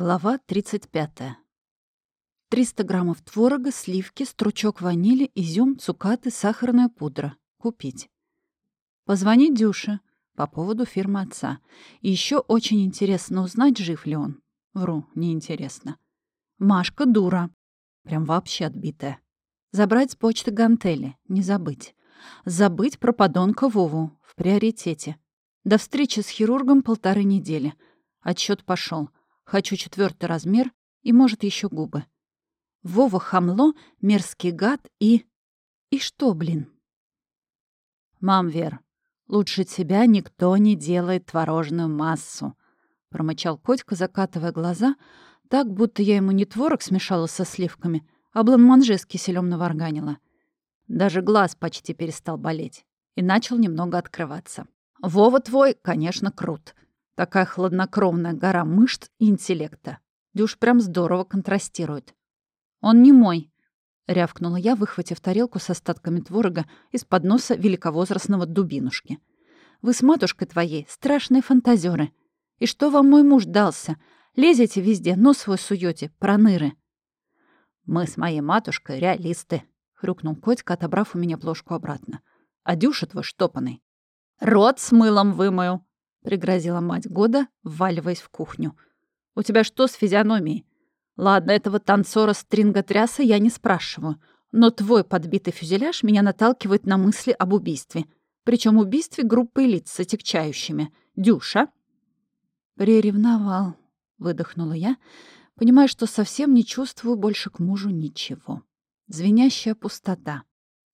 Глава 35. 300 граммов творога, сливки, стручок ванили, изюм, цукаты, сахарная пудра. Купить. Позвонить Дюше по поводу фирмы отца. И еще очень интересно узнать, жив ли он. Вру, неинтересно. Машка дура. Прям вообще отбитая. Забрать с почты гантели. Не забыть. Забыть про подонка Вову. В приоритете. До встречи с хирургом полторы недели. Отчет пошел. Хочу четвертый размер и, может, еще губы. Вова хамло, мерзкий гад и... И что, блин? «Мам, Вер, лучше тебя никто не делает творожную массу», — промычал Котька, закатывая глаза, так, будто я ему не творог смешала со сливками, а бланманже с киселем наварганила. Даже глаз почти перестал болеть и начал немного открываться. «Вова твой, конечно, крут. Такая хладнокровная гора мышц и интеллекта. Дюш прям здорово контрастирует. «Он не мой», — рявкнула я, выхватив тарелку с остатками творога из-под носа великовозрастного дубинушки. «Вы с матушкой твоей страшные фантазеры. И что вам мой муж дался? Лезете везде, нос свой суете, проныры». «Мы с моей матушкой реалисты», — хрюкнул Котька, отобрав у меня плошку обратно. «А Дюша твой штопанный». «Рот с мылом вымою», — пригрозила мать года, вваливаясь в кухню. «У тебя что с физиономией? Ладно, этого танцора стринготряса я не спрашиваю, но твой подбитый фюзеляж меня наталкивает на мысли об убийстве. Причем убийстве группы лиц с отягчающими. Дюша?» «Приревновал», — выдохнула я, понимая, что совсем не чувствую больше к мужу ничего. Звенящая пустота,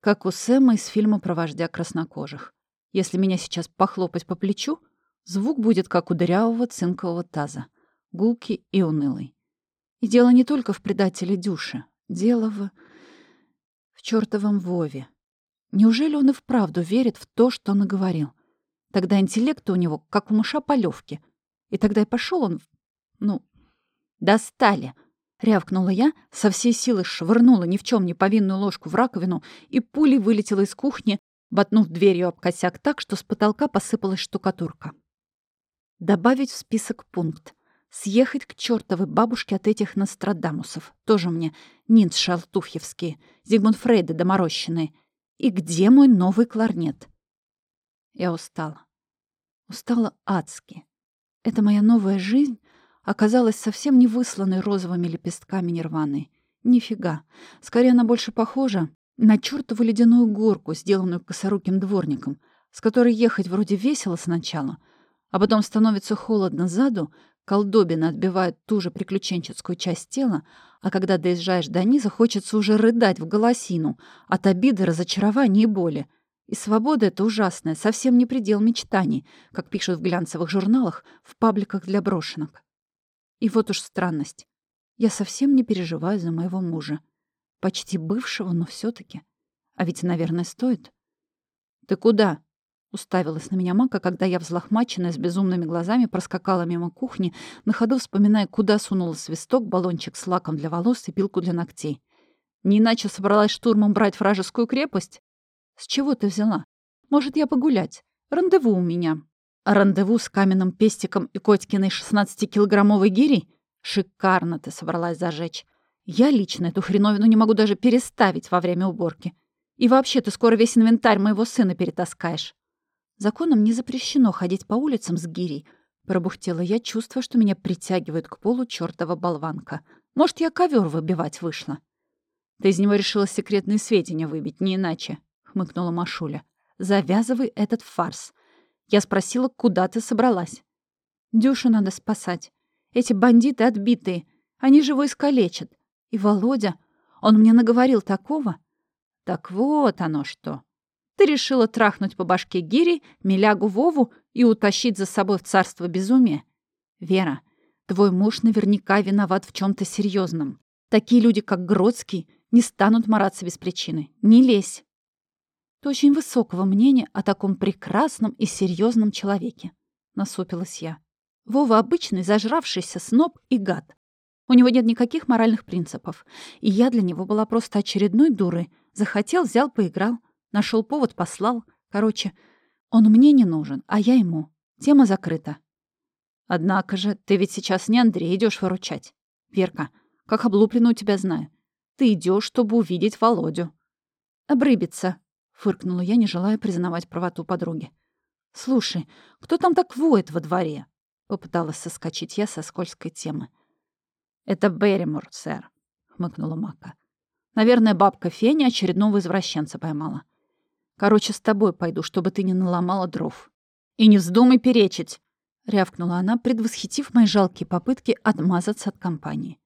как у Сэма из фильма про вождя краснокожих. Если меня сейчас похлопать по плечу — Звук будет как у дырявого цинкового таза, гулкий и унылый. И дело не только в предателе Дюше. Дело в... в чертовом Вове. Неужели он и вправду верит в то, что наговорил? Тогда интеллект у него, как у мыша полевки. И тогда и пошел он... Ну, достали. Рявкнула я, со всей силы швырнула ни в чем не повинную ложку в раковину и пулей вылетела из кухни, ботнув дверью об косяк так, что с потолка посыпалась штукатурка. Добавить в список пункт. Съехать к чертовой бабушке от этих Нострадамусов. Тоже мне Нинц Алтуфьевские, Зигмунд Фрейда доморощенные. И где мой новый кларнет? Я устала. Устала адски. Эта моя новая жизнь оказалась совсем не высланной розовыми лепестками нирваны. Нифига. Скорее, она больше похожа на чертову ледяную горку, сделанную косоруким дворником, с которой ехать вроде весело сначала — а потом становится холодно заду, колдобина отбивает ту же приключенческую часть тела, а когда доезжаешь до низа, хочется уже рыдать в голосину от обиды, разочарования и боли. И свобода — это ужасная, совсем не предел мечтаний, как пишут в глянцевых журналах, в пабликах для брошенок. И вот уж странность. Я совсем не переживаю за моего мужа. Почти бывшего, но все таки А ведь, наверное, стоит. «Ты куда?» Уставилась на меня Мака, когда я, взлохмаченная, с безумными глазами, проскакала мимо кухни, на ходу вспоминая, куда сунула свисток, баллончик с лаком для волос и пилку для ногтей. Не иначе собралась штурмом брать вражескую крепость? С чего ты взяла? Может, я погулять? Рандеву у меня. А рандеву с каменным пестиком и Котькиной 16-килограммовой гирей? Шикарно ты собралась зажечь. Я лично эту хреновину не могу даже переставить во время уборки. И вообще, ты скоро весь инвентарь моего сына перетаскаешь. Законом не запрещено ходить по улицам с гирей. Пробухтела я, чувство, что меня притягивает к полу чертова болванка. Может, я ковер выбивать вышла. Ты из него решила секретные сведения выбить, не иначе, хмыкнула Машуля. Завязывай этот фарс. Я спросила, куда ты собралась. Дюшу надо спасать. Эти бандиты отбитые. Они же его искалечат. И Володя, он мне наговорил такого. Так вот оно что. Ты решила трахнуть по башке Гири, Милягу Вову и утащить за собой в царство безумия? Вера, твой муж наверняка виноват в чем то серьезном. Такие люди, как Гродский, не станут мараться без причины. Не лезь. Ты очень высокого мнения о таком прекрасном и серьезном человеке. Насупилась я. Вова обычный зажравшийся сноб и гад. У него нет никаких моральных принципов. И я для него была просто очередной дурой. Захотел, взял, поиграл. Нашел повод, послал. Короче, он мне не нужен, а я ему. Тема закрыта. Однако же, ты ведь сейчас не Андрей идешь выручать. Верка, как облупленную тебя знаю. Ты идешь, чтобы увидеть Володю. Обрыбиться, фыркнула я, не желая признавать правоту подруги. Слушай, кто там так воет во дворе? Попыталась соскочить я со скользкой темы. Это Берримор, сэр, хмыкнула Мака. Наверное, бабка Феня очередного извращенца поймала. Короче, с тобой пойду, чтобы ты не наломала дров. И не вздумай перечить, рявкнула она, предвосхитив мои жалкие попытки отмазаться от компании.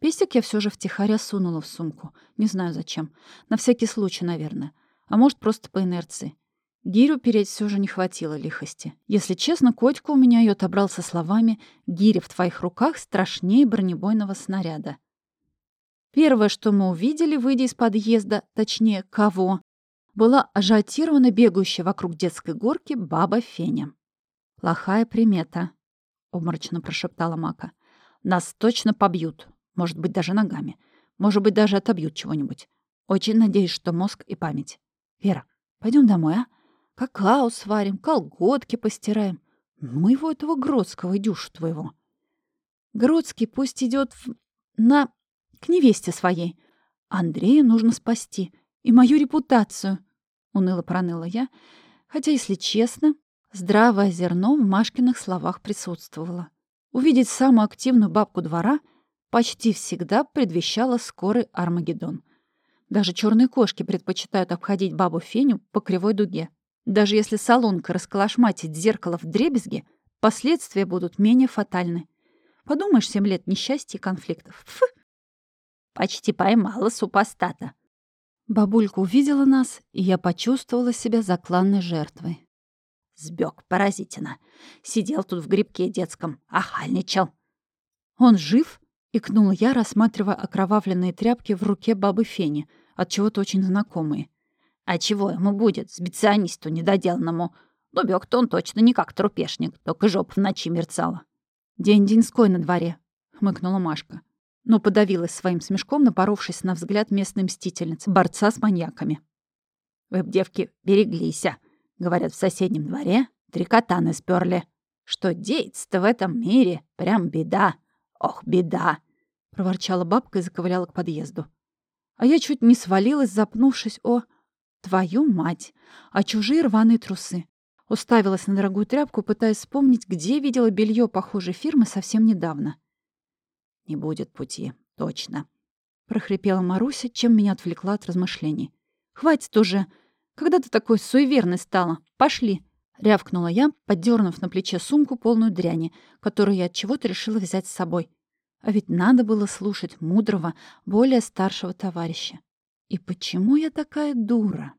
Пестик я все же втихаря сунула в сумку. Не знаю зачем. На всякий случай, наверное. А может, просто по инерции. Гирю переть все же не хватило лихости. Если честно, котика у меня ее отобрал со словами «Гиря в твоих руках страшнее бронебойного снаряда». Первое, что мы увидели, выйдя из подъезда, точнее, кого, была ажиотирована бегающая вокруг детской горки баба Феня. «Плохая примета», — обморочно прошептала Мака. «Нас точно побьют. Может быть, даже ногами. Может быть, даже отобьют чего-нибудь. Очень надеюсь, что мозг и память. Вера, пойдем домой, а? Какао сварим, колготки постираем. Ну его этого Гродского, дюшу твоего. Гродский пусть идет в... на... к невесте своей. Андрея нужно спасти. И мою репутацию. Уныло проныла я. Хотя, если честно, здравое зерно в Машкиных словах присутствовало. Увидеть самую активную бабку двора почти всегда предвещало скорый Армагеддон. Даже черные кошки предпочитают обходить бабу Феню по кривой дуге. Даже если салонка расколошматит зеркало в дребезге, последствия будут менее фатальны. Подумаешь, семь лет несчастья и конфликтов. Фу! Почти поймала супостата. Бабулька увидела нас, и я почувствовала себя закланной жертвой. Сбег поразительно. Сидел тут в грибке детском, ахальничал. «Он жив?» — икнула я, рассматривая окровавленные тряпки в руке бабы Фени, от чего то очень знакомые. А чего ему будет, специалисту недоделанному? Дубёк-то он точно не как трупешник, только жопа в ночи мерцала. «День-деньской на дворе», — хмыкнула Машка. Но подавилась своим смешком, напоровшись на взгляд местной мстительницы, борца с маньяками. «Вы б, девки, береглися. Говорят, в соседнем дворе три катаны спёрли. Что деется-то в этом мире? Прям беда. Ох, беда!» — проворчала бабка и заковыляла к подъезду. А я чуть не свалилась, запнувшись о... Твою мать! А чужие рваные трусы. Уставилась на дорогую тряпку, пытаясь вспомнить, где видела белье похожей фирмы совсем недавно. «Не будет пути, точно», — прохрипела Маруся, чем меня отвлекла от размышлений. «Хватит уже! Когда ты такой суеверной стала? Пошли!» — рявкнула я, поддернув на плече сумку, полную дряни, которую я от чего-то решила взять с собой. А ведь надо было слушать мудрого, более старшего товарища. И почему я такая дура?